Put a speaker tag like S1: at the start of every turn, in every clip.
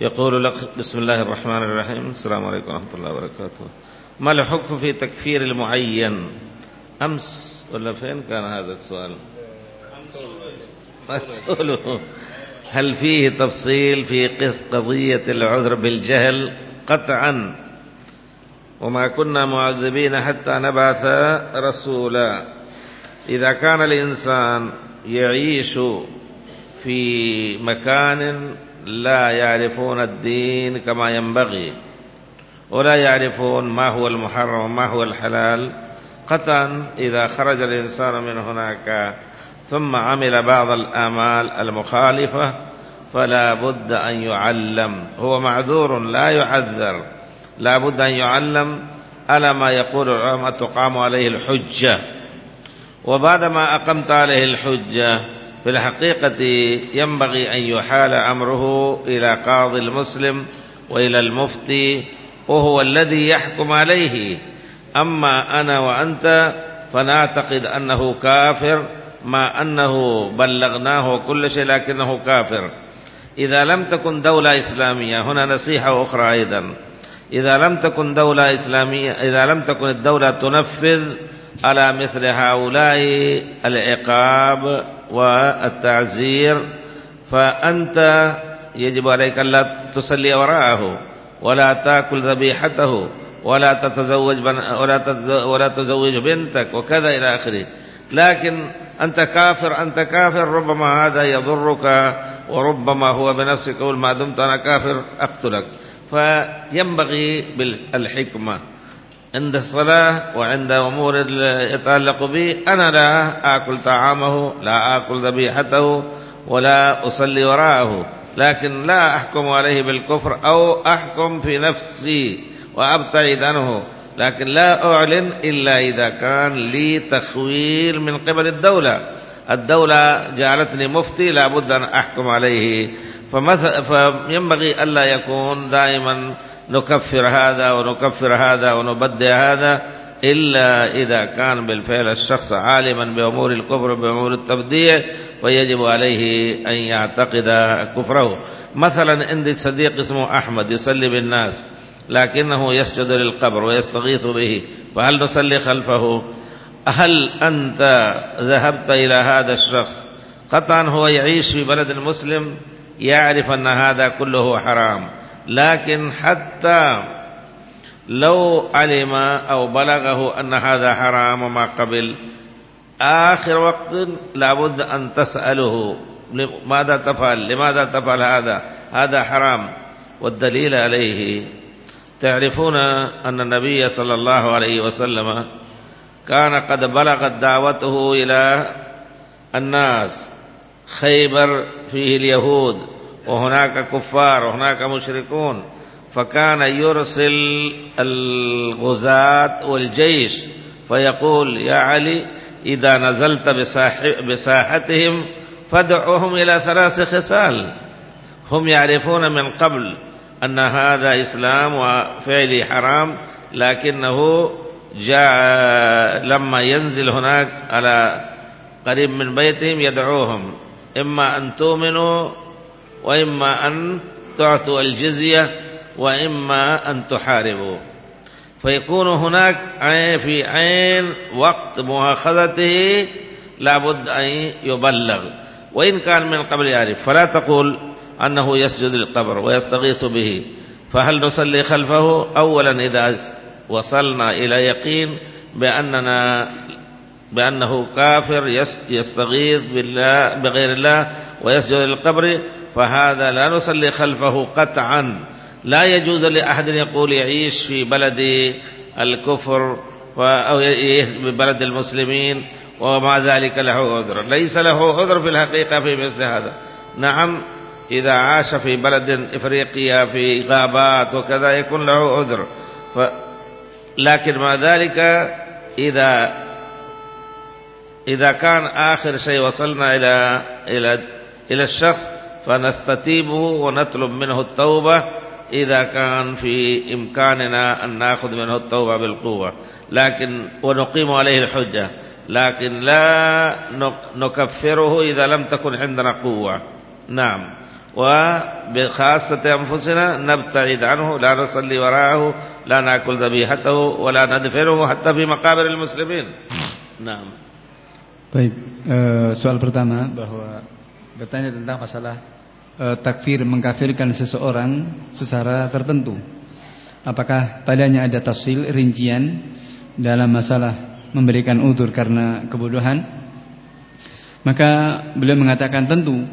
S1: يقول لك بسم الله الرحمن الرحيم. السلام عليكم ورحمة الله وبركاته. ما الحكم في تكفير المعين؟ أمس ولا فين كان هذا السؤال؟ مسؤوله هل فيه تفصيل في قضية العذر بالجهل قطعا؟ وما كنا معذبين حتى نبعث رسولا. إذا كان الإنسان يعيش في مكان لا يعرفون الدين كما ينبغي ولا يعرفون ما هو المحرم وما هو الحلال. قطعا إذا خرج الإنسان من هناك ثم عمل بعض الآمال المخالفة فلا بد أن يعلم. هو معذور لا يعذر لا بد أن يعلم على ما يقول العلماء تقام عليه الحجة. وبعدما أقمت عليه الحجة في الحقيقة ينبغي أن يحال أمره إلى قاضي المسلم وإلى المفتي وهو الذي يحكم عليه. أما أنا وأنت فنعتقد أنه كافر ما أنه بلغناه كل شيء لكنه كافر. إذا لم تكن دولة إسلامية هنا نصيحة أخرى أيضا. إذا لم تكن دولة إسلامية إذا لم تكن الدولة تنفذ على مثل هؤلاء العقاب والتعزير فأنت يجب عليك ألا تصلي وراءه ولا تأكل ذبيحته ولا تتزوج ولا ولا تزوج بنتك وكذا إلى آخره. لكن أنت كافر أنت كافر ربما هذا يضرك وربما هو بنفسك يقول ما دمت أنا كافر أقتلك. فينبغي بالحكمة. عند الصلاة وعند أمور يتعلق به أنا لا آكل طعامه لا آكل ذبيحته ولا أصلي وراءه لكن لا أحكم عليه بالكفر أو أحكم في نفسي وأبتعد عنه لكن لا أعلن إلا إذا كان لي تخويل من قبل الدولة. الدولة جعلتني مفتي لابد أن أحكم عليه. فينبغي ألا يكون دائما نكفر هذا ونكفر هذا ونبدع هذا إلا إذا كان بالفعل الشخص عالما بأمور الكفر بأمور التبديع ويجب عليه أن يعتقد كفره. مثلا عندي صديق اسمه أحمد يصلي بالناس لكنه يسجد للقبر ويستغيث به فهل نصلي خلفه؟ هل أنت ذهبت إلى هذا الشخص قطعا هو يعيش في بلد المسلم يعرف أن هذا كله حرام؟ لكن حتى لو علم أو بلغه أن هذا حرام وما قبل آخر وقت لابد أن تسأله ماذا تفعل؟ لماذا تفعل هذا؟ هذا حرام. والدليل عليه تعرفون أن النبي صلى الله عليه وسلم كان قد بلغت دعوته إلى الناس خيبر فيه اليهود. وهناك كفار وهناك مشركون فكان يرسل الغزاة والجيش فيقول يا علي إذا نزلت بساحتهم فادعوهم إلى ثلاث خصال. هم يعرفون من قبل أن هذا إسلام وفعلي حرام لكنه جاء لما ينزل هناك على قريب من بيتهم يدعوهم. إما أن تؤمنوا وإما أن تعطوا الجزية وإما أن تحاربوا. فيكون هناك في عين وقت مؤاخذته لابد أن يبلغ. وإن كان من قبل يعرف. فلا تقول أنه يسجد للقبر ويستغيث به. فهل نصلي خلفه؟ أولا إذا وصلنا إلى يقين بأننا بأنه كافر يستغيث بالله بغير الله ويسجد للقبر. فهذا لا نصلي خلفه قطعا. لا يجوز لأحد يقول يعيش في بلد الكفر أو ببلد المسلمين ومع ذلك له عذر. ليس له عذر في الحقيقة في مثل هذا. نعم إذا عاش في بلد إفريقيا في غابات وكذا يكون له عذر. ف لكن مع ذلك إذا إذا كان آخر شيء وصلنا إلى إلى إلى الشخص فنستتيبه ونطلب منه التوبة إذا كان في إمكاننا أن نأخذ منه التوبة بالقوة. لكن ونقيم عليه الحجة. لكن لا نكفره إذا لم تكن عندنا قوة. نعم. وبخاصة أنفسنا نبتعد عنه لا نصلي وراءه لا نأكل ذبيحته ولا ندفنه حتى في مقابر المسلمين. نعم.
S2: Baik, uh, soal pertama bahwa bertanya tentang masalah uh, takfir mengkafirkan seseorang secara tertentu. Apakah padanya ada tafsil rincian dalam masalah memberikan utur karena kebodohan? Maka beliau mengatakan tentu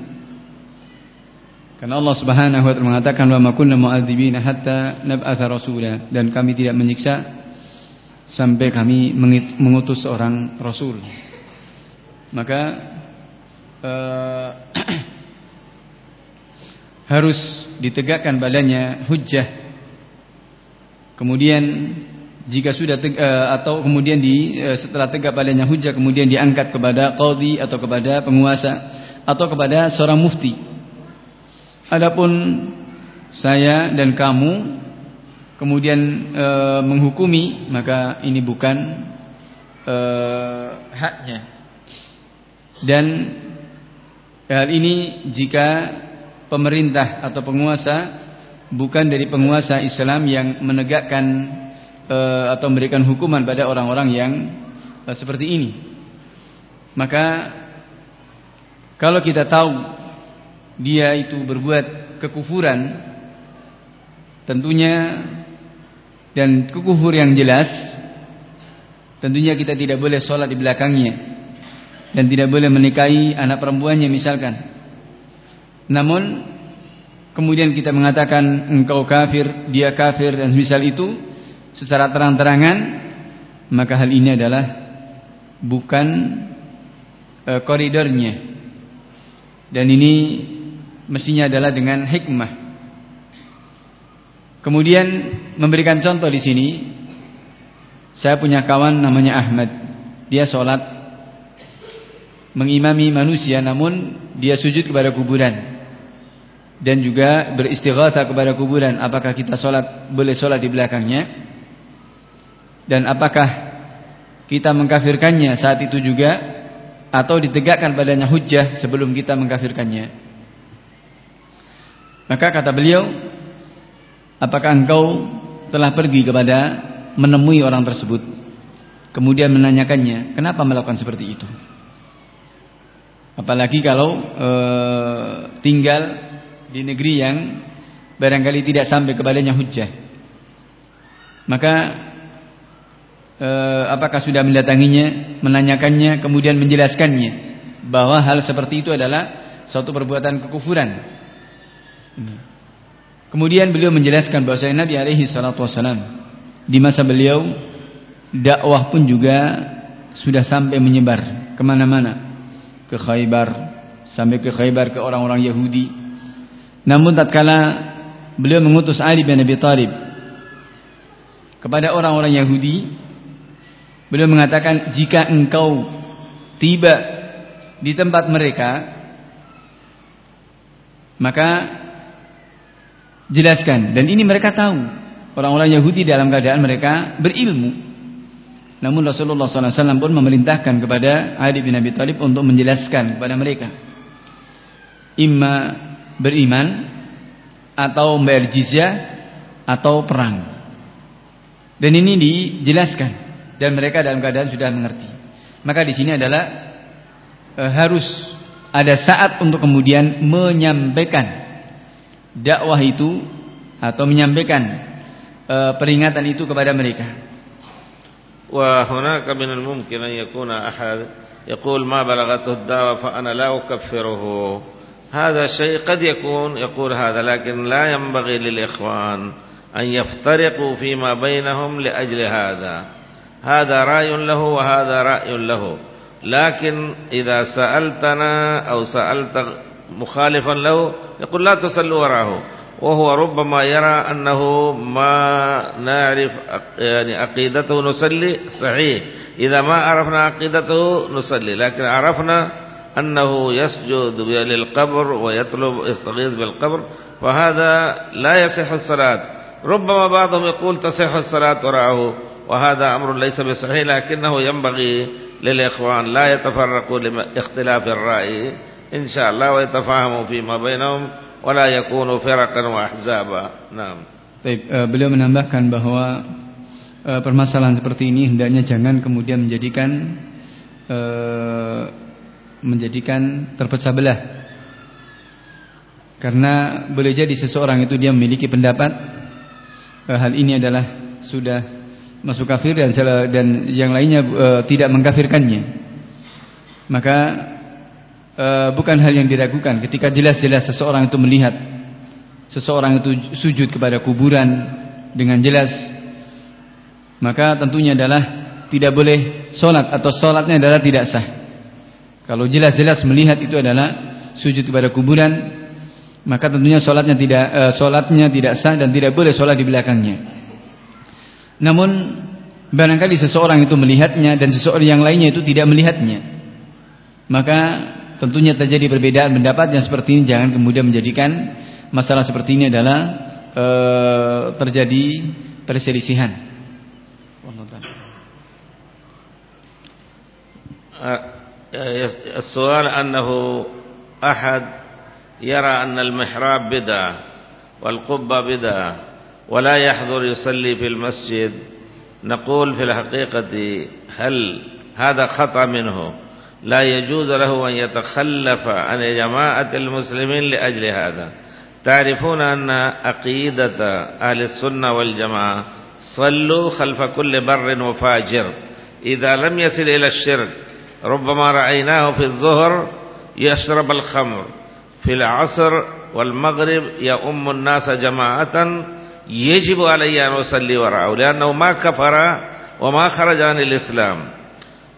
S2: karena Allah Subhanahu wa taala mengatakan wa ma kunna mu'adzibina hatta nab'atha rasula dan kami tidak menyiksa sampai kami mengutus seorang rasul. Maka uh, harus ditegakkan badannya hujjah. Kemudian jika sudah teg uh, atau kemudian di uh, setelah tegak badannya hujjah kemudian diangkat kepada qadhi atau kepada penguasa atau kepada seorang mufti Adapun saya dan kamu kemudian e, menghukumi maka ini bukan e, haknya. Dan hal ini jika pemerintah atau penguasa bukan dari penguasa Islam yang menegakkan e, atau memberikan hukuman pada orang-orang yang e, seperti ini. Maka kalau kita tahu dia itu berbuat kekufuran tentunya dan kekufur yang jelas tentunya kita tidak boleh sholat di belakangnya dan tidak boleh menikahi anak perempuannya misalkan namun kemudian kita mengatakan engkau kafir dia kafir dan semisal itu secara terang-terangan maka hal ini adalah bukan uh, koridornya dan ini mestinya adalah dengan hikmah. Kemudian memberikan contoh di sini, saya punya kawan namanya Ahmad. Dia sholat mengimami manusia, namun dia sujud kepada kuburan dan juga beristighatsah kepada kuburan. Apakah kita sholat boleh sholat di belakangnya? Dan apakah kita mengkafirkannya saat itu juga atau ditegakkan padanya hujjah sebelum kita mengkafirkannya? Maka kata beliau, apakah engkau telah pergi kepada menemui orang tersebut, kemudian menanyakannya, kenapa melakukan seperti itu? Apalagi kalau e, tinggal di negeri yang barangkali tidak sampai kepadanya hujah. Maka e, apakah sudah mendatanginya, menanyakannya, kemudian menjelaskannya bahwa hal seperti itu adalah suatu perbuatan kekufuran Kemudian beliau menjelaskan bahwa Nabi alaihi salatu wasalam di masa beliau dakwah pun juga sudah sampai menyebar ke mana-mana ke Khaybar sampai ke Khaybar ke orang-orang Yahudi. Namun tatkala beliau mengutus Ali bin Abi Thalib kepada orang-orang Yahudi, beliau mengatakan jika engkau tiba di tempat mereka maka jelaskan. Dan ini mereka tahu orang-orang Yahudi dalam keadaan mereka berilmu. Namun Rasulullah SAW pun memerintahkan kepada Ali bin Abi Thalib untuk menjelaskan kepada mereka. Imma beriman atau membayar jizyah atau perang. Dan ini dijelaskan dan mereka dalam keadaan sudah mengerti. Maka di sini adalah e, harus ada saat untuk kemudian menyampaikan dakwah itu atau menyampaikan e, peringatan itu kepada mereka.
S1: Wa hunaka min al-mumkin an yakuna ahad yaqul ma da'wa fa ana la ukaffiruhu. هذا شيء قد يكون يقول هذا لكن لا ينبغي للإخوان أن يفترقوا فيما بينهم لأجل هذا. هذا رأي له وهذا رأي له. لكن إذا سألتنا أو سألت مخالفا له يقول لا تصلوا وراءه. وهو ربما يرى أنه ما نعرف يعني عقيدته نصلي صحيح. إذا ما عرفنا عقيدته نصلي لكن عرفنا أنه يسجد للقبر ويطلب يستغيث بالقبر فهذا لا يصح الصلاة. ربما بعضهم يقول تصح الصلاة وراءه وهذا أمر ليس بصحيح لكنه ينبغي للإخوان لا يتفرقوا لاختلاف الرأي إن شاء الله ويتفاهموا فيما بينهم ولا يكونوا فرقا وأحزابا. نعم.
S2: Baik, uh, beliau menambahkan bahwa uh, permasalahan seperti ini hendaknya jangan kemudian menjadikan uh, menjadikan terpecah belah. Karena boleh jadi seseorang itu dia memiliki pendapat uh, hal ini adalah sudah masuk kafir dan dan yang lainnya uh, tidak mengkafirkannya. Maka uh, bukan hal yang diragukan ketika jelas-jelas seseorang itu melihat seseorang itu sujud kepada kuburan dengan jelas maka tentunya adalah tidak boleh sholat atau sholatnya adalah tidak sah kalau jelas-jelas melihat itu adalah sujud kepada kuburan maka tentunya sholatnya tidak uh, sholatnya tidak sah dan tidak boleh sholat di belakangnya. Namun barangkali seseorang itu melihatnya dan seseorang yang lainnya itu tidak melihatnya maka tentunya terjadi perbedaan pendapat yang seperti ini. Jangan kemudian menjadikan masalah seperti ini adalah e, terjadi perselisihan.
S1: السؤال أنه أحد يرى أن المحراب بدعة والقبة بدعة ولا يحضر يصلي في المسجد نقول في الحقيقة هل هذا خطأ منه؟ لا يجوز له أن يتخلف عن جماعة المسلمين لأجل هذا. تعرفون أن عقيدة أهل السنة والجماعة صلوا خلف كل بر وفاجر إذا لم يصل إلى الشرك ربما رأيناه في الظهر يشرب الخمر. في العصر والمغرب يؤم الناس جماعة يجب علي أن أصلي وراءه لأنه ما كفر وما خرج عن الإسلام.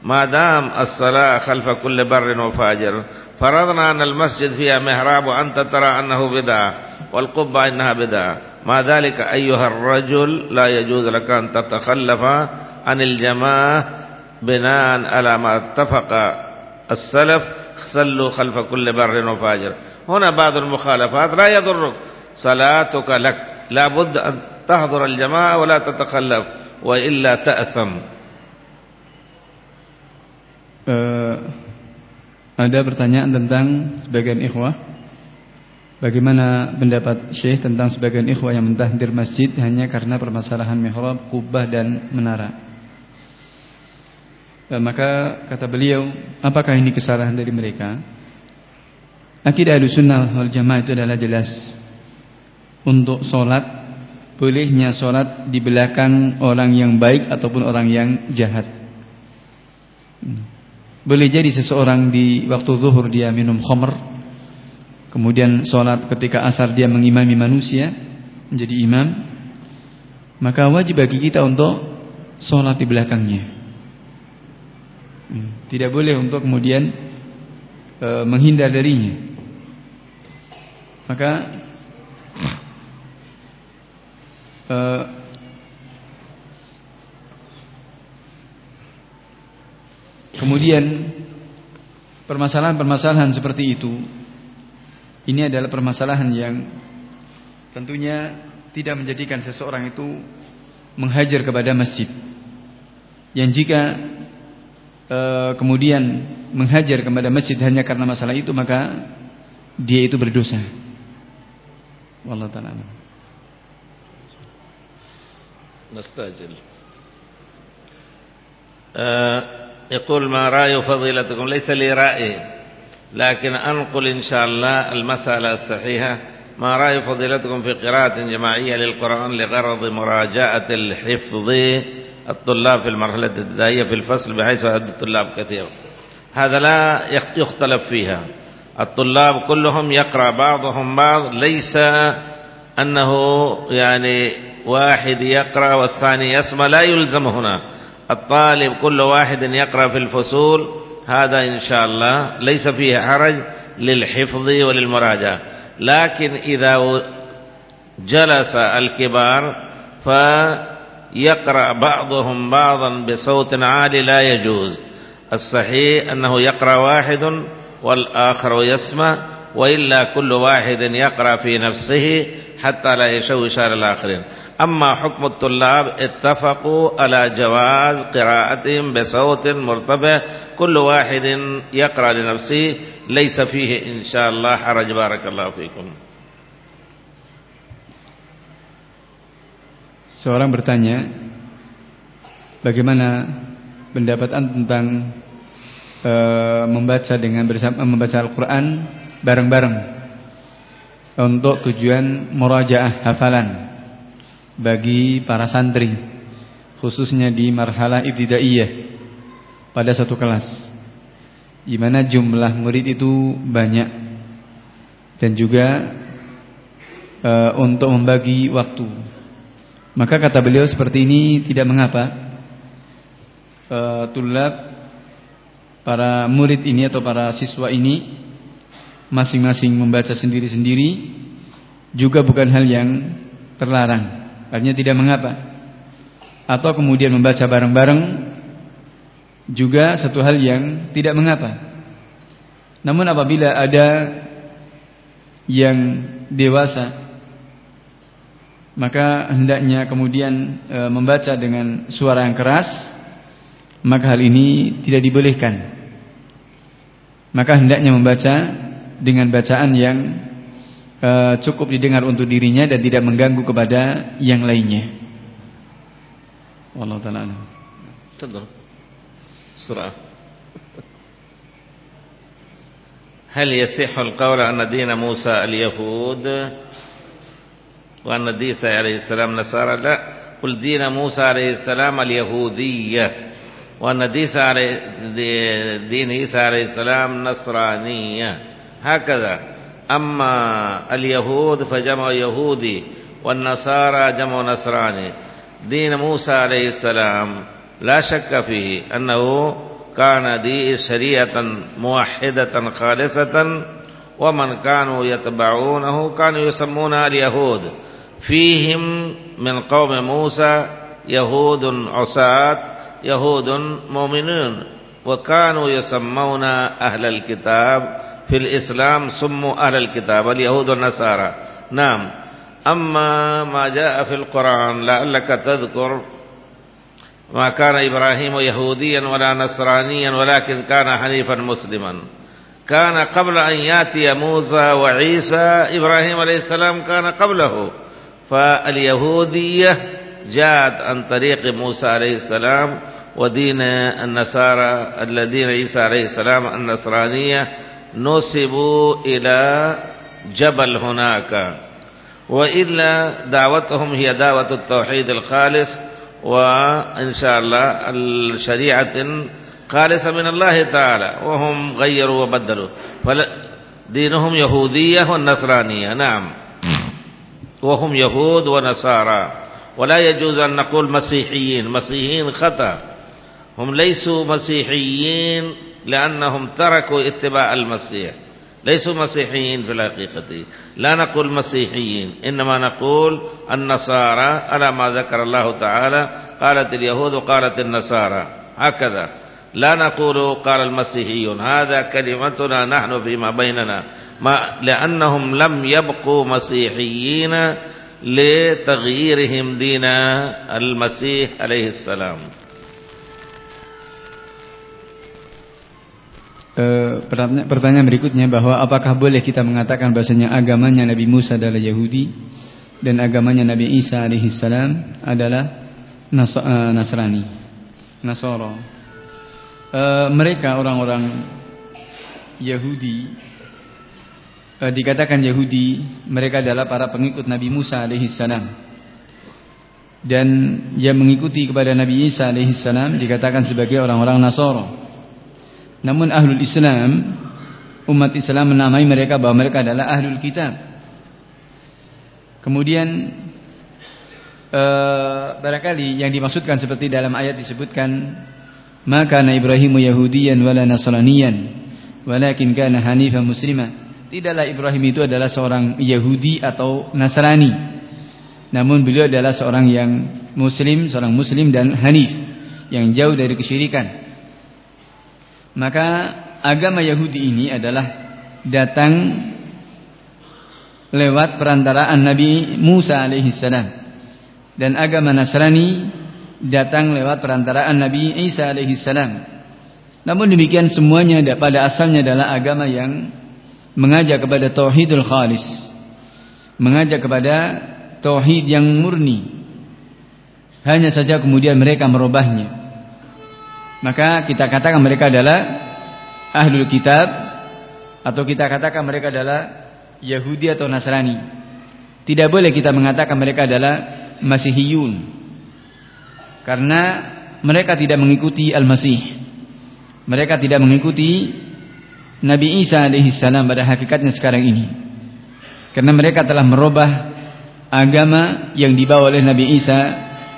S1: ما دام الصلاة خلف كل بر وفاجر فرضنا أن المسجد فيها محراب وأنت ترى أنه بدعة والقبة إنها بدعة. ما ذلك أيها الرجل لا يجوز لك أن تتخلف عن الجماعة بناء على ما اتفق السلف صلوا خلف كل بر وفاجر هنا بعض المخالفات لا يضرك صلاتك لك لا بد أن تحضر الجماعة ولا تتخلف وإلا تأثم
S2: Ada pertanyaan tentang sebagian ikhwah Bagaimana pendapat Syekh tentang sebagian ikhwah yang mentahdir masjid hanya karena permasalahan mihrab, kubah dan menara E, Maka kata beliau Apakah ini kesalahan dari mereka? Akidah sunnah wal jamaah itu adalah jelas. Untuk sholat Bolehnya sholat di belakang orang yang baik Ataupun orang yang jahat. Boleh jadi seseorang di waktu zuhur dia minum khamr Kemudian sholat ketika asar dia mengimami manusia Menjadi imam Maka wajib bagi kita untuk sholat di belakangnya Tidak boleh untuk kemudian e, Menghindar darinya Maka e, Kemudian permasalahan-permasalahan seperti itu ini adalah permasalahan yang tentunya tidak menjadikan seseorang itu menghajar kepada masjid. Yang jika e, kemudian menghajar kepada masjid hanya karena masalah itu maka dia itu berdosa. Wallahu taala.
S1: Nastajil. Uh, يقول ما رأي فضيلتكم ليس لي رأي لكن أنقل إن شاء الله المسألة الصحيحة ما رأي فضيلتكم في قراءة جماعية للقرآن لغرض مراجعة الحفظ الطلاب في المرحلة الابتدائية في الفصل بحيث عدد الطلاب كثير هذا لا يختلف فيها. الطلاب كلهم يقرأ بعضهم بعض ليس أنه يعني واحد يقرأ والثاني يسمع لا يلزم هنا. الطالب كل واحد يقرأ في الفصول هذا إن شاء الله ليس فيه حرج للحفظ وللمراجعة. لكن إذا جلس الكبار فيقرأ بعضهم بعضا بصوت عالي لا يجوز. الصحيح أنه يقرأ واحد والآخر يسمع وإلا كل واحد يقرأ في نفسه حتى لا يشوش على الآخرين. أما حكم الطلاب اتفقوا على جواز قراءتهم بصوت مرتفع. كل واحد يقرأ لنفسه ليس فيه إن شاء الله حرج. بارك الله فيكم.
S2: Seorang bertanya Bagaimana pendapat tentang e, Membaca dengan bersama Membaca Al-Quran bareng-bareng Untuk tujuan Murajaah hafalan Bagi para santri Khususnya di marhalah ibtidaiyah Pada satu kelas di mana jumlah murid itu banyak dan juga e, untuk membagi waktu. Maka kata beliau seperti ini tidak mengapa. E, tulab para murid ini atau para siswa ini masing-masing membaca sendiri-sendiri juga bukan hal yang terlarang. Artinya tidak mengapa. Atau kemudian membaca bareng-bareng juga satu hal yang tidak mengapa. Namun apabila ada yang dewasa maka hendaknya kemudian e, membaca dengan suara yang keras maka hal ini tidak dibolehkan. Maka hendaknya membaca dengan bacaan yang e, cukup didengar untuk dirinya dan tidak mengganggu kepada yang lainnya. Wallahu taala.
S1: بسرعة هل يصح القول أن دين موسى اليهود وأن عيسى عليه السلام نصارى لا. قل دين موسى عليه السلام اليهودية. وأن دين عيسى عليه السلام نصرانية. هكذا. أما اليهود فجمع يهودي والنصارى جمع نصراني. دين موسى عليه السلام لا شك فيه أنه كان دي شريعة موحدة خالصة. ومن كانوا يتبعونه كانوا يسمونها اليهود. فيهم من قوم موسى يهود عصاة يهود مؤمنون وكانوا يسمون أهل الكتاب في الإسلام سموا أهل الكتاب اليهود والنصارى. نعم. أما ما جاء في القرآن لعلك تذكر ما كان إبراهيم يهوديا ولا نصرانيا ولكن كان حنيفا مسلما. كان قبل أن يأتي موسى وعيسى إبراهيم عليه السلام كان قبله. فاليهودية جاءت عن طريق موسى عليه السلام ودين النصارى الذين عيسى عليه السلام النصرانية نسبوا إلى جبل هناك. وإلا دعوتهم هي دعوة التوحيد الخالص وإن شاء الله الشريعة خالصة من الله تعالى وهم غيروا وبدلوا. دينهم يهودية والنصرانية نعم. وهم يهود ونصارى. ولا يجوز أن نقول مسيحيين. مسيحيين خطأ. هم ليسوا مسيحيين لأنهم تركوا اتباع المسيح. ليسوا مسيحيين في الحقيقة. لا نقول مسيحيين. إنما نقول النصارى. على ما ذكر الله تعالى؟ قالت اليهود وقالت النصارى. هكذا. لا نقول قال المسيحيون. هذا كلمتنا نحن فيما بيننا. ma li'annahum lam yabqu masihiyina li taghyirihim dina al-masih alaihi salam.
S2: Eh, pertanyaan berikutnya bahwa apakah boleh kita mengatakan bahasanya agamanya Nabi Musa adalah Yahudi dan agamanya Nabi Isa alaihi salam adalah Nas eh, Nasrani Nasoro e, eh, mereka orang-orang Yahudi uh, dikatakan Yahudi, mereka adalah para pengikut Nabi Musa alaihissalam dan yang mengikuti kepada Nabi Isa alaihissalam dikatakan sebagai orang-orang Nasoro. Namun ahlul Islam umat Islam menamai mereka bahwa mereka adalah ahlul kitab. Kemudian uh, barangkali yang dimaksudkan seperti dalam ayat disebutkan maka Ibrahimu Yahudiyan wala Nasraniyan walakin kana hanifan muslima. Tidaklah Ibrahim itu adalah seorang Yahudi atau Nasrani. Namun beliau adalah seorang yang muslim, seorang muslim dan hanif yang jauh dari kesyirikan. Maka agama Yahudi ini adalah datang lewat perantaraan Nabi Musa alaihissalam dan agama Nasrani datang lewat perantaraan Nabi Isa alaihissalam. Namun demikian semuanya pada asalnya adalah agama yang mengajak kepada tauhidul khalis, mengajak kepada tauhid yang murni. hanya saja kemudian mereka merubahnya. Maka kita katakan mereka adalah ahlul kitab atau kita katakan mereka adalah Yahudi atau Nasrani. Tidak boleh kita mengatakan mereka adalah Masihiyun. Karena mereka tidak mengikuti Al-Masih. Mereka tidak mengikuti Nabi Isa alaihi salam pada hakikatnya sekarang ini karena mereka telah merubah agama yang dibawa oleh Nabi Isa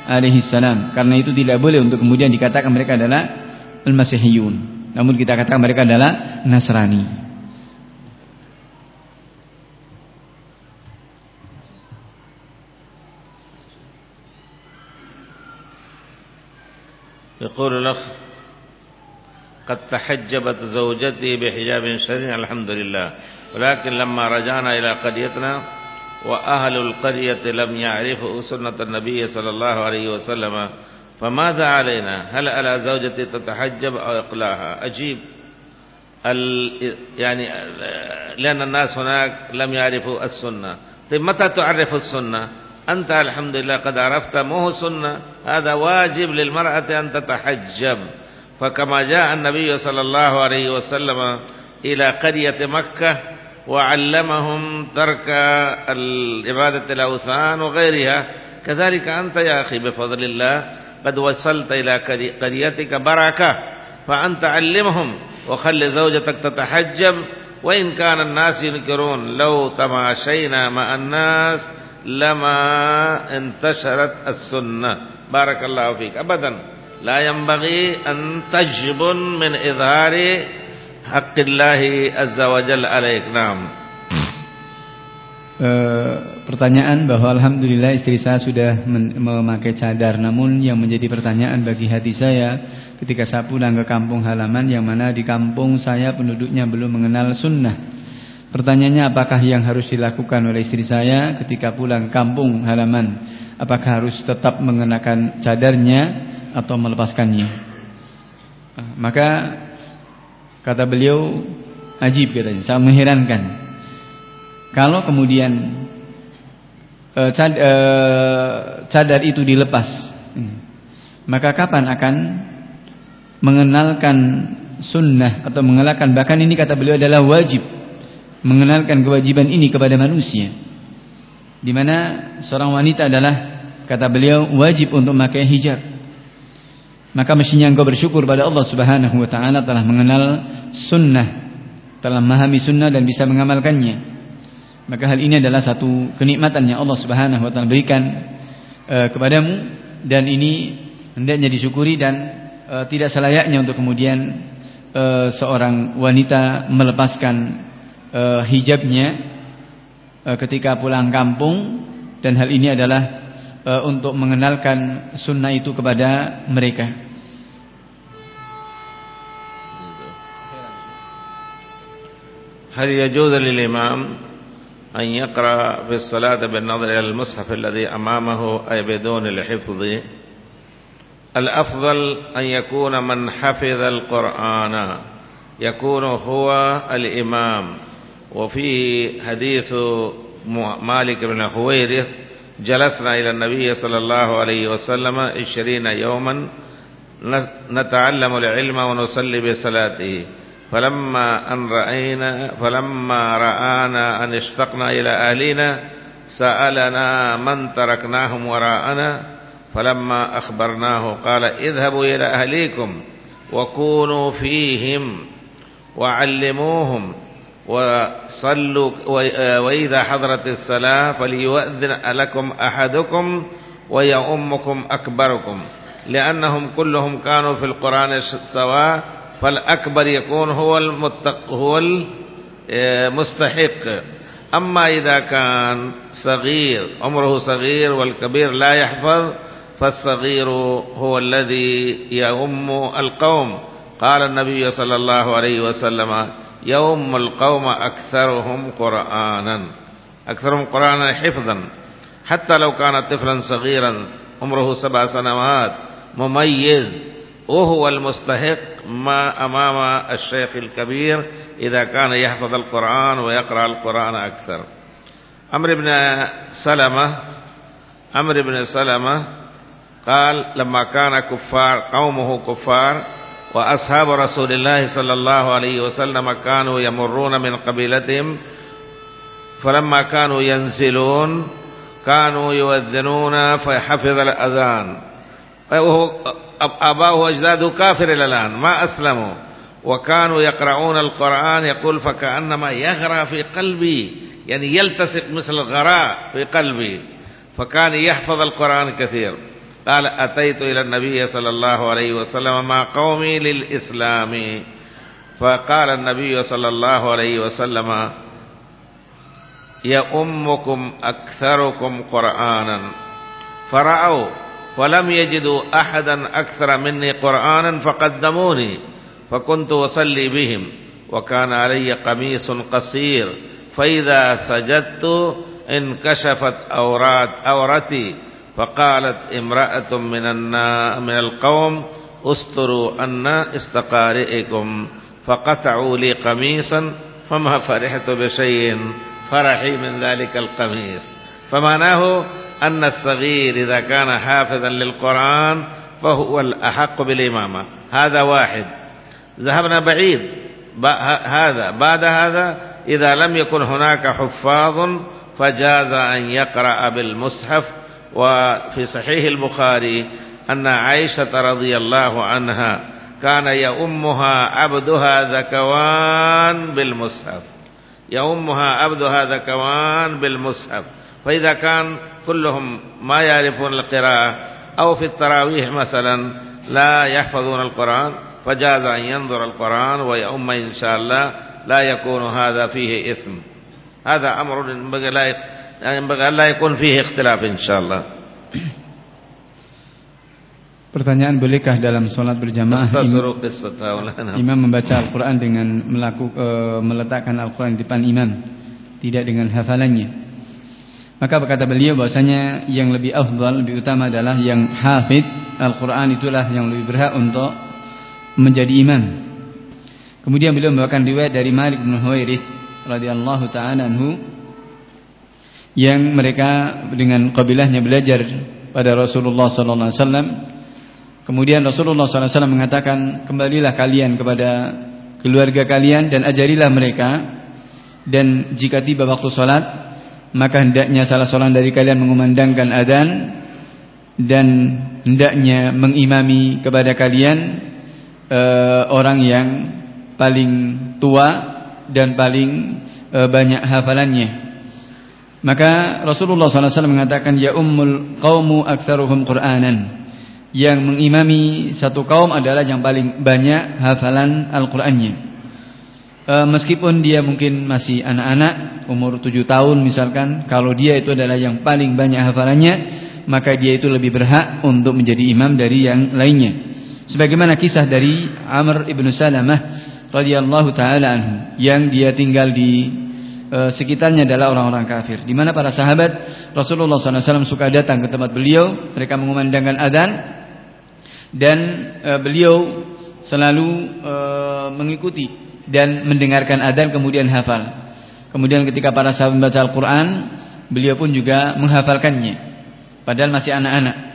S2: alaihi salam. Karena itu tidak boleh untuk kemudian dikatakan mereka adalah al-masihiyun. Namun kita katakan mereka adalah Nasrani.
S1: يقول الأخ قد تحجبت زوجتي بحجاب شرعي الحمد لله. ولكن لما رجعنا إلى قريتنا وأهل القرية لم يعرفوا سنة النبي صلى الله عليه وسلم فماذا علينا؟ هل على زوجتي تتحجب أو إقلاها أجيب. يعني لأن الناس هناك لم يعرفوا السنة. طيب متى تعرف السنة؟ أنت الحمد لله قد عرفت مو سنة. هذا واجب للمرأة أن تتحجب. فكما جاء النبي صلى الله عليه وسلم إلى قرية مكة وعلمهم ترك عبادة الأوثان وغيرها. كذلك أنت يا أخي بفضل الله قد وصلت إلى قريتك بركة فأنت علمهم وخل زوجتك تتحجب وإن كان الناس ينكرون لو تماشينا مع الناس لما انتشرت السنة. بارك الله فيك. أبدا. la yang an tajbun min idhari haqqillahi azza wa
S2: E, pertanyaan bahwa alhamdulillah istri saya sudah memakai cadar. Namun yang menjadi pertanyaan bagi hati saya ketika saya pulang ke kampung halaman yang mana di kampung saya penduduknya belum mengenal sunnah. Pertanyaannya apakah yang harus dilakukan oleh istri saya ketika pulang kampung halaman? Apakah harus tetap mengenakan cadarnya? Atau melepaskannya maka Kata beliau ajib katanya, sangat mengherankan. Kalau kemudian e, cad, e, cadar itu dilepas, hmm, maka kapan akan mengenalkan sunnah atau mengenalkan bahkan ini kata beliau adalah wajib mengenalkan kewajiban ini kepada manusia. Di mana seorang wanita adalah kata beliau wajib untuk memakai hijab maka mestinya engkau bersyukur pada Allah Subhanahu wa taala telah mengenal sunnah, telah memahami sunnah dan bisa mengamalkannya. Maka hal ini adalah satu kenikmatan yang Allah Subhanahu wa taala berikan uh, kepadamu dan ini hendaknya disyukuri dan uh, tidak selayaknya untuk kemudian uh, seorang wanita melepaskan hijabnya ketika pulang kampung dan hal ini adalah uh, untuk mengenalkan sunnah itu kepada mereka.
S1: هل يجوز للإمام أن يقرأ في الصلاة بالنظر إلى المصحف الذي أمامه أي بدون الحفظ الأفضل أن يكون من حفظ القرآن يكون هو الإمام وفيه حديث مالك بن خويرث جلسنا إلى النبي صلى الله عليه وسلم عشرين يوما نتعلم العلم ونصلي بصلاته. فلما أن رأينا فلما رآنا أن اشتقنا إلى أهلنا سألنا من تركناهم وراءنا. فلما أخبرناه قال اذهبوا إلى أهليكم وكونوا فيهم وعلموهم وصلوا وإذا حضرت الصلاة فليؤذن لكم أحدكم ويؤمكم أكبركم. لأنهم كلهم كانوا في القرآن سواء فالأكبر يكون هو المتق هو المستحق أما إذا كان صغير عمره صغير والكبير لا يحفظ فالصغير هو الذي يؤم القوم. قال النبي صلى الله عليه وسلم يوم القوم أكثرهم قرآنا أكثرهم قرآنا حفظا. حتى لو كان طفلا صغيرا عمره سبع سنوات مميز وهو المستحق ما أمام الشيخ الكبير إذا كان يحفظ القرآن ويقرأ القرآن أكثر. أمر بن سلمة أمر بن سلمة قال لما كان كفار قومه كفار وأصحاب رسول الله صلى الله عليه وسلم كانوا يمرون من قبيلتهم فلما كانوا ينزلون كانوا يؤذنون فيحفظ الأذان. أباه وأجداده كافر إلى الآن ما أسلموا. وكانوا يقرؤون القرآن يقول فكأنما يغرى في قلبي يعني يلتصق مثل الغراء في قلبي. فكان يحفظ القرآن كثير. قال أتيت إلى النبي صلى الله عليه وسلم مع قومي للإسلام. فقال النبي صلى الله عليه وسلم يا أمكم أكثركم قرآنا. فرأوا ولم يجدوا أحدا أكثر مني قرآنا فقدموني فكنت أصلي بهم وكان علي قميص قصير فإذا سجدت انكشفت أورات أورتي فقالت امرأة من من القوم استروا أن استقارئكم فقطعوا لي قميصا فما فرحت بشيء فرحي من ذلك القميص. فمعناه أن الصغير إذا كان حافظا للقرآن فهو الأحق بالإمامة. هذا واحد. ذهبنا بعيد. هذا. بعد هذا إذا لم يكن هناك حفاظ فجاز أن يقرأ بالمصحف وفي صحيح البخاري أن عائشة رضي الله عنها كان يؤمها عبدها ذكوان بالمصحف. يؤمها عبدها ذكوان بالمصحف. فإذا كان كلهم ما يعرفون القراءة أو في التراويح مثلا لا يحفظون القرآن فجاز أن ينظر القرآن ويؤم إن شاء الله لا يكون هذا فيه إثم. هذا أمر ينبغي لا يكون فيه اختلاف إن شاء الله
S2: Pertanyaan bolehkah dalam sholat berjamaah imam, imam membaca Al-Quran dengan melaku, e, meletakkan Al-Quran di depan imam Tidak dengan hafalannya Maka berkata beliau bahwasanya yang lebih afdal, lebih utama adalah yang hafid Al-Quran itulah yang lebih berhak untuk menjadi imam Kemudian beliau membawakan riwayat dari Malik bin Huwairith radhiyallahu taala anhu yang mereka dengan kabilahnya belajar pada Rasulullah sallallahu alaihi wasallam. Kemudian Rasulullah SAW mengatakan Kembalilah kalian kepada keluarga kalian Dan ajarilah mereka. Dan jika tiba waktu sholat Maka hendaknya salah seorang dari kalian Mengumandangkan adhan Dan hendaknya mengimami kepada kalian uh, Orang yang paling tua Dan paling uh, banyak hafalannya Maka Rasulullah SAW mengatakan Ya ummul qawmu aktsaruhum qur'anan yang mengimami satu kaum adalah yang paling banyak hafalan Al-Qur'annya. E, meskipun dia mungkin masih anak-anak, umur tujuh tahun misalkan, kalau dia itu adalah yang paling banyak hafalannya, maka dia itu lebih berhak untuk menjadi imam dari yang lainnya. Sebagaimana kisah dari Amr ibn Salamah radhiyallahu taala anhu yang dia tinggal di e, sekitarnya adalah orang-orang kafir. Di mana para sahabat Rasulullah SAW suka datang ke tempat beliau, mereka mengumandangkan adzan dan e, beliau selalu e, mengikuti dan mendengarkan adzan kemudian hafal. Kemudian ketika para sahabat membaca Al-Qur'an, beliau pun juga menghafalkannya padahal masih anak-anak.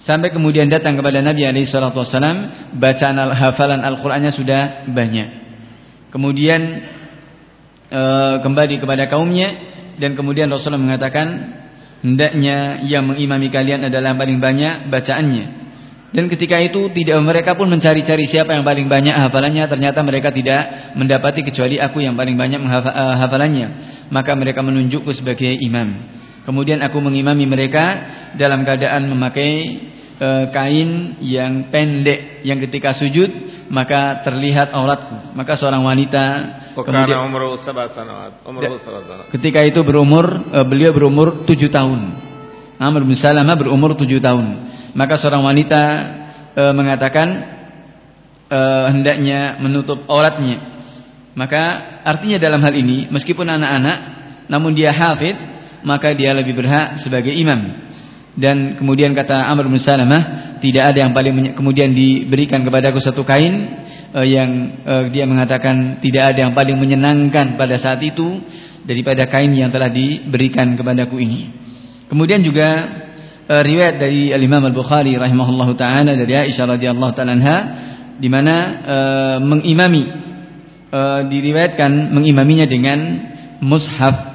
S2: Sampai kemudian datang kepada Nabi alaihi wasallam, bacaan al hafalan Al-Qur'annya sudah banyak. Kemudian e, kembali kepada kaumnya. Dan kemudian Rasulullah mengatakan hendaknya yang mengimami kalian adalah paling banyak bacaannya. Dan ketika itu tidak mereka pun mencari-cari siapa yang paling banyak hafalannya. Ternyata mereka tidak mendapati kecuali aku yang paling banyak eh, hafalannya. Maka mereka menunjukku sebagai imam. Kemudian aku mengimami mereka dalam keadaan memakai e, kain yang pendek. Yang ketika sujud maka terlihat auratku. Maka seorang wanita kemudian ketika itu berumur e, beliau berumur tujuh tahun. Amr bin Salamah berumur tujuh tahun. Maka seorang wanita e, mengatakan e, hendaknya menutup auratnya. Maka artinya dalam hal ini meskipun anak-anak namun dia hafid maka dia lebih berhak sebagai imam. Dan kemudian kata Amr bin Salamah tidak ada yang paling kemudian diberikan kepadaku satu kain e, yang e, dia mengatakan tidak ada yang paling menyenangkan pada saat itu daripada kain yang telah diberikan kepadaku ini kemudian juga e, uh, riwayat dari Al-Imam Al-Bukhari rahimahullahu taala dari Aisyah radhiyallahu taala anha di mana uh, mengimami uh, diriwayatkan mengimaminya dengan mushaf.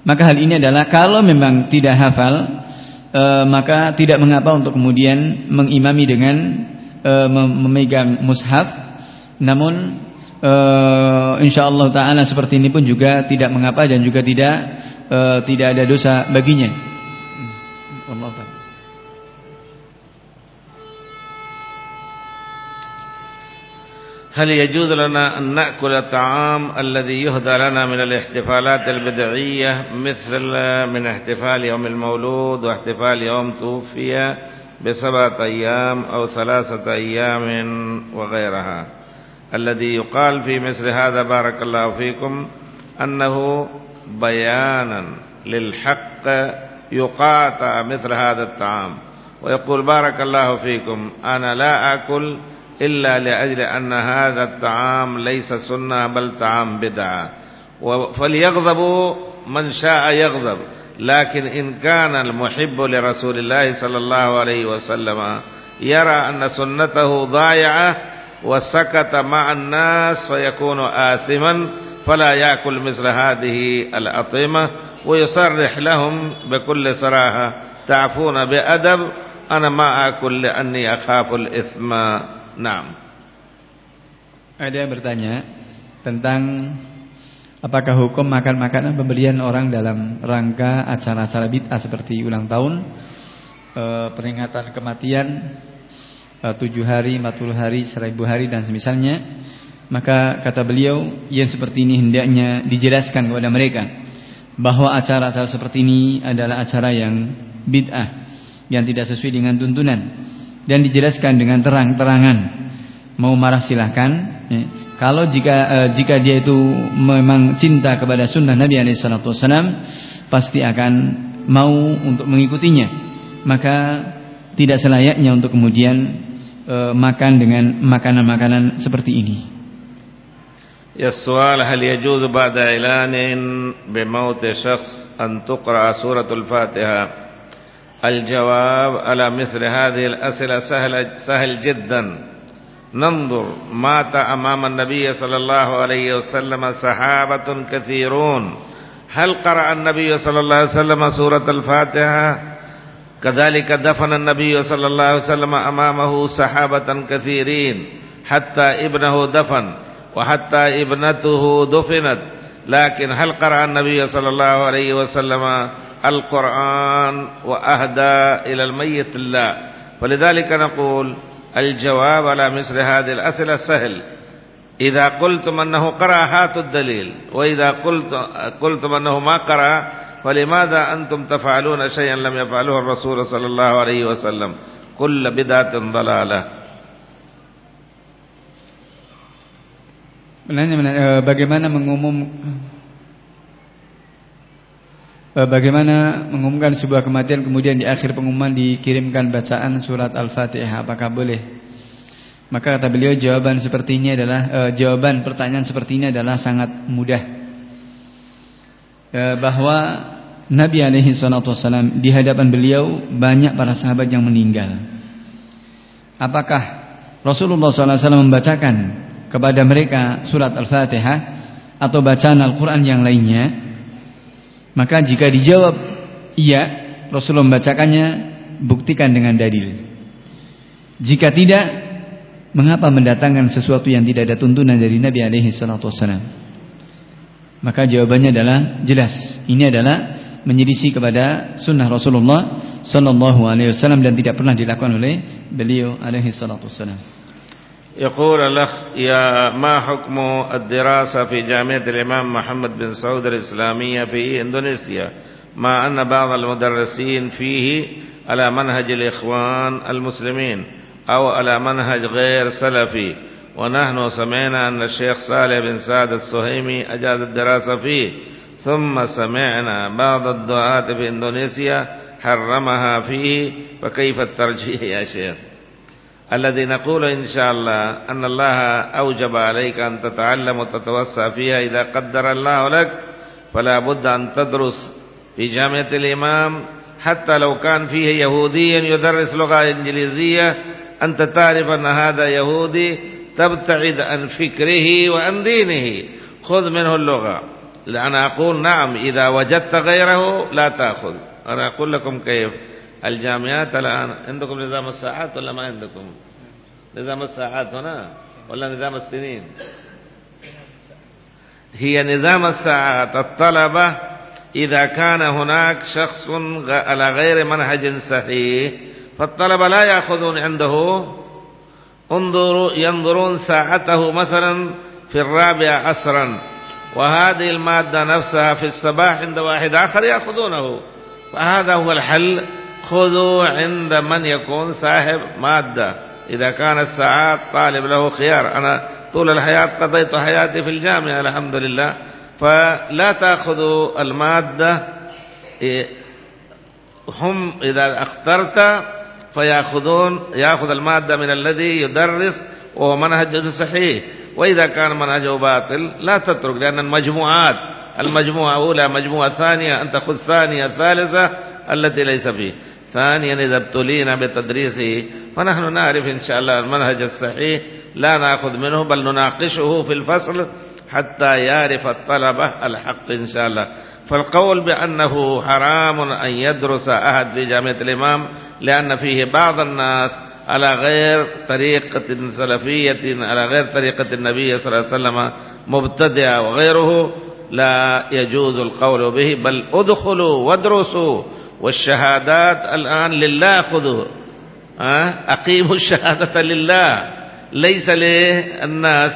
S2: Maka hal ini adalah kalau memang tidak hafal uh, maka tidak mengapa untuk kemudian mengimami dengan uh, memegang mushaf. Namun uh, insyaallah taala seperti ini pun juga tidak mengapa dan juga tidak uh, tidak ada dosa baginya. Allah taala.
S1: هل يجوز لنا أن نأكل الطعام الذي يهدى لنا من الاحتفالات البدعية مثل من احتفال يوم المولود واحتفال يوم توفي بسبعة أيام أو ثلاثة أيام وغيرها الذي يقال في مثل هذا بارك الله فيكم أنه بيانا للحق يقاطع مثل هذا الطعام. ويقول بارك الله فيكم أنا لا أكل إلا لأجل أن هذا الطعام ليس سنة بل طعام بدعة. فليغضبوا من شاء يغضب. لكن إن كان المحب لرسول الله صلى الله عليه وسلم يرى أن سنته ضايعة وسكت مع الناس فيكون آثما فلا يأكل مثل هذه الأطعمة ويصرح لهم بكل صراحة تعفون بأدب أنا ما أكل لأني أخاف الإثم نعم
S2: Ada yang bertanya tentang apakah hukum makan makanan pemberian orang dalam rangka acara-acara bid'ah seperti ulang tahun, e, peringatan kematian, tujuh hari, empat puluh hari, seribu hari dan semisalnya. Maka kata beliau yang seperti ini hendaknya dijelaskan kepada mereka bahwa acara-acara seperti ini adalah acara yang bid'ah yang tidak sesuai dengan tuntunan dan dijelaskan dengan terang-terangan mau marah silahkan ya. kalau jika uh, jika dia itu memang cinta kepada sunnah Nabi SAW pasti akan mau untuk mengikutinya maka tidak selayaknya untuk kemudian uh, makan dengan makanan-makanan seperti ini
S1: السؤال هل يجوز بعد إعلان بموت شخص أن تقرأ سورة الفاتحة الجواب على مثل هذه الأسئلة سهل, سهل جدا ننظر مات أمام النبي صلى الله عليه وسلم صحابة كثيرون هل قرأ النبي صلى الله عليه وسلم سورة الفاتحة كذلك دفن النبي صلى الله عليه وسلم أمامه صحابة كثيرين حتى ابنه دفن وحتى ابنته دفنت. لكن هل قرأ النبي صلى الله عليه وسلم القرآن وأهدى إلى الميت؟ لا. فلذلك نقول الجواب على مثل هذه الأسئلة سهل. إذا قلتم أنه قرأ هاتوا الدليل وإذا قلت قلتم أنه ما قرأ فلماذا أنتم تفعلون شيئا لم يفعله الرسول صلى الله عليه وسلم كل بدعة ضلالة
S2: Menanya, eh, bagaimana mengumum eh, bagaimana mengumumkan sebuah kematian kemudian di akhir pengumuman dikirimkan bacaan surat Al-Fatihah apakah boleh? Maka kata beliau jawaban seperti ini adalah eh, jawaban pertanyaan seperti ini adalah sangat mudah. bahwa Nabi alaihi wasallam di hadapan beliau banyak para sahabat yang meninggal. Apakah Rasulullah SAW membacakan kepada mereka surat Al-Fatihah atau bacaan Al-Quran yang lainnya? Maka jika dijawab iya Rasulullah membacakannya buktikan dengan dalil. Jika tidak mengapa mendatangkan sesuatu yang tidak ada tuntunan dari Nabi alaihi salatu wasallam maka jawabannya adalah jelas ini adalah menyelisi kepada sunnah Rasulullah sallallahu alaihi wasallam dan tidak pernah dilakukan oleh beliau alaihi salatu wasallam
S1: يقول الأخ يا ما حكم الدراسة في جامعة الإمام محمد بن سعود الإسلامية في إندونيسيا مع أن بعض المدرسين فيه على منهج الإخوان المسلمين أو على منهج غير سلفي ونحن سمعنا أن الشيخ صالح بن سعد السهيمي أجاز الدراسة فيه ثم سمعنا بعض الدعاة في إندونيسيا حرمها فيه فكيف الترجيح يا شيخ؟ الذي نقول إن شاء الله أن الله أوجب عليك أن تتعلم وتتوسع فيها إذا قدر الله لك فلا بد أن تدرس في جامعة الإمام حتى لو كان فيه يهوديا يدرس لغة إنجليزية أنت تعرف أن هذا يهودي تبتعد عن فكره وعن دينه. خذ منه اللغة. أنا أقول نعم إذا وجدت غيره لا تأخذ. أنا أقول لكم كيف. الجامعات الآن عندكم نظام الساعات ولا ما عندكم؟ نظام الساعات هنا ولا نظام السنين؟ هي نظام الساعات. الطلبة إذا كان هناك شخص على غير منهج صحيح فالطلبة لا يأخذون عنده انظروا ينظرون ساعته مثلا في الرابع عصرا. وهذه المادة نفسها في الصباح عند واحد آخر يأخذونه. فهذا هو الحل. خذوا عند من يكون صاحب مادة. إذا كان الساعات طالب له خيار. أنا طول الحياة قضيت حياتي في الجامعة الحمد لله فلا تأخذوا المادة. هم إذا اخترت فيأخذون يأخذ المادة من الذي يدرس وهو منهج صحيح. وإذا كان منهجه باطل لا تترك لأن المجموعات المجموعة أولى مجموعة ثانية أن تأخذ ثانية ثالثة التي ليس فيه. ثانيا إذا ابتلينا بتدريسه فنحن نعرف إن شاء الله المنهج الصحيح لا نأخذ منه بل نناقشه في الفصل حتى يعرف الطلبة الحق إن شاء الله. فالقول بأنه حرام أن يدرس أحد في جامعة الإمام لأن فيه بعض الناس على غير طريقة سلفية على غير طريقة النبي صلى الله عليه وسلم مبتدع وغيره لا يجوز القول به بل ادخلوا وادرسوا. والشهادات الآن لله خذوا أقيموا الشهادة لله. ليس للناس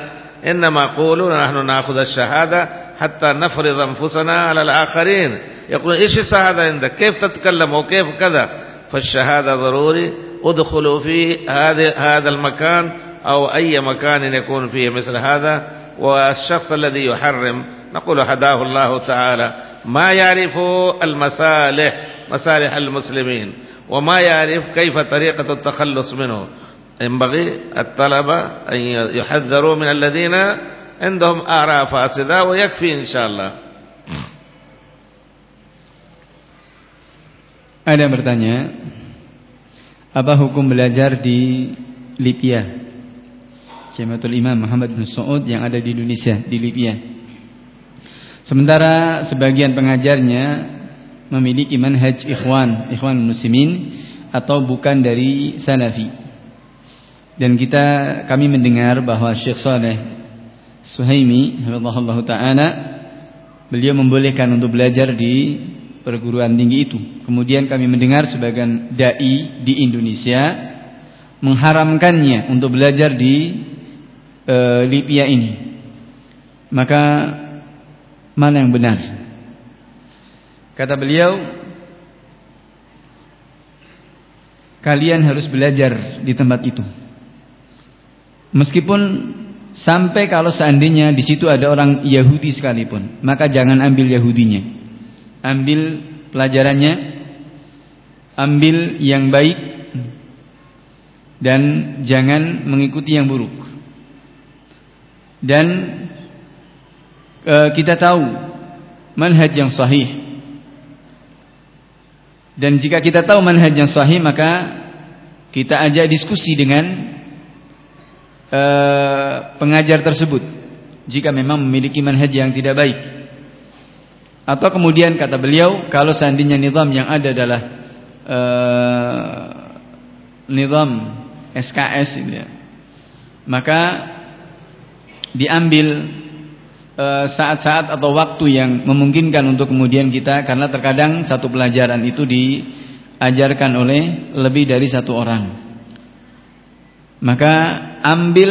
S1: إنما قولوا نحن نأخذ الشهادة حتى نفرض أنفسنا على الآخرين. يقول إيش الشهادة عندك؟ كيف تتكلم وكيف كذا؟ فالشهادة ضروري. ادخلوا في هذا المكان أو أي مكان يكون فيه مثل هذا. والشخص الذي يحرم نقول هداه الله تعالى ما يعرف المصالح مصالح المسلمين وما يعرف كيف طريقة التخلص منه. ينبغي الطلبة أن يحذروا من الذين عندهم آراء فاسدة ويكفي إن شاء الله
S2: Ada yang bertanya Apa hukum belajar di Libya Jamatul Imam Muhammad bin Saud yang ada di Indonesia Di Libya Sementara sebagian pengajarnya Memiliki manhaj ikhwan Ikhwan muslimin Atau bukan dari salafi Dan kita kami mendengar bahwa Syekh Saleh Suhaimi Allah Ta'ala Beliau membolehkan untuk belajar di perguruan tinggi itu. Kemudian kami mendengar sebagian dai di Indonesia mengharamkannya untuk belajar di e, Libya ini. Maka mana yang benar? Kata beliau, kalian harus belajar di tempat itu. Meskipun sampai kalau seandainya di situ ada orang Yahudi sekalipun, maka jangan ambil Yahudinya. Ambil pelajarannya ambil yang baik dan jangan mengikuti yang buruk. Dan e, kita tahu manhaj yang sahih. Dan jika kita tahu manhaj yang sahih maka kita ajak diskusi dengan e, pengajar tersebut jika memang memiliki manhaj yang tidak baik atau kemudian kata beliau kalau seandainya nizam yang ada adalah uh, nizam SKS ya. Maka diambil eh, saat-saat atau waktu yang memungkinkan untuk kemudian kita karena terkadang satu pelajaran itu diajarkan oleh lebih dari satu orang. Maka ambil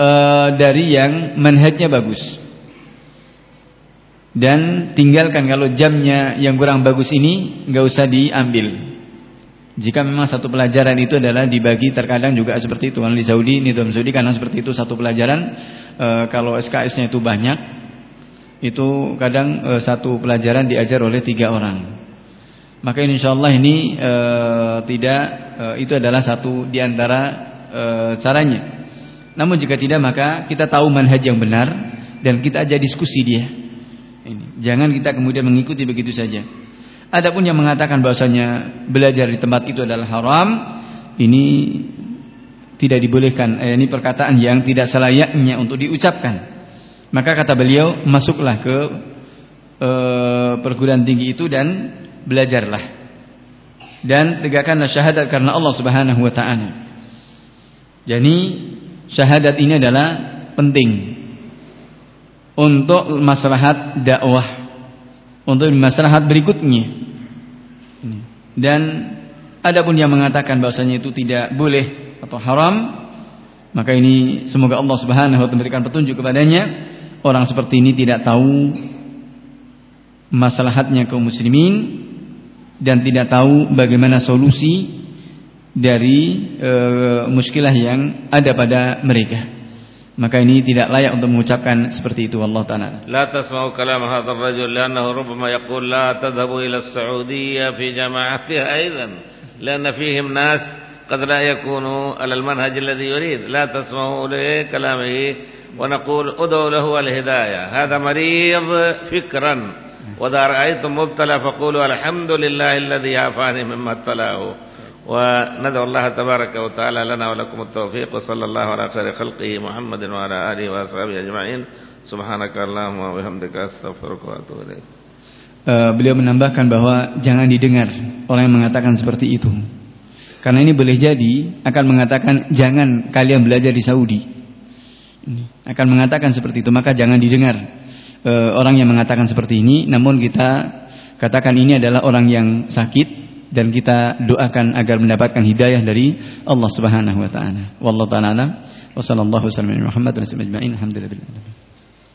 S2: uh, dari yang manhajnya bagus dan tinggalkan kalau jamnya yang kurang bagus ini nggak usah diambil. Jika memang satu pelajaran itu adalah dibagi terkadang juga seperti itu. Kalau di Saudi, nizam Saudi karena seperti itu satu pelajaran e, kalau SKS-nya itu banyak itu kadang e, satu pelajaran diajar oleh tiga orang. Maka insya Allah ini e, tidak e, itu adalah satu di antara e, caranya. Namun jika tidak maka kita tahu manhaj yang benar dan kita aja diskusi dia. Ini. Jangan kita kemudian mengikuti begitu saja. Adapun yang mengatakan bahwasanya belajar di tempat itu adalah haram, ini tidak dibolehkan. Eh, ini perkataan yang tidak selayaknya untuk diucapkan. Maka kata beliau, masuklah ke eh, perguruan tinggi itu dan belajarlah. Dan tegakkanlah syahadat karena Allah Subhanahu wa taala. Jadi syahadat ini adalah penting. Untuk maslahat dakwah. Untuk maslahat berikutnya. Dan adapun yang mengatakan bahwasanya itu tidak boleh atau haram, maka ini semoga Allah Subhanahu wa taala memberikan petunjuk kepadanya. Orang seperti ini tidak tahu maslahatnya kaum muslimin dan tidak tahu bagaimana solusi dari e, muskilah yang ada pada mereka maka ini tidak layak untuk mengucapkan seperti itu Allah taala.
S1: La tasma'u kalam hadha ar-rajul li'annahu rubbama yaqul la tadhhabu ila as-Saudiyyah fi jama'atiha aidan li'anna fihim nas قد لا يكونوا على المنهج الذي يريد لا تسمعوا لكلامه ونقول ادعوا له الهداية هذا مريض فكرا وإذا رأيتم مبتلى فقولوا الحمد لله الذي عافاني مما ابتلاه وندعو الله تبارك وتعالى لنا ولكم التوفيق وصلى الله على خير خلقه محمد وعلى آله وأصحابه أجمعين سبحانك اللهم وبحمدك أستغفرك وأتوب إليك
S2: beliau menambahkan bahwa jangan didengar orang yang mengatakan seperti itu. Karena ini boleh jadi akan mengatakan jangan kalian belajar di Saudi. Akan mengatakan seperti itu, maka jangan didengar uh, orang yang mengatakan seperti ini. Namun kita katakan ini adalah orang yang sakit dan kita doakan agar mendapatkan hidayah dari Allah Subhanahu wa taala. Wallahu taala wa sallallahu wasallam Muhammad ajma'in. Alhamdulillah.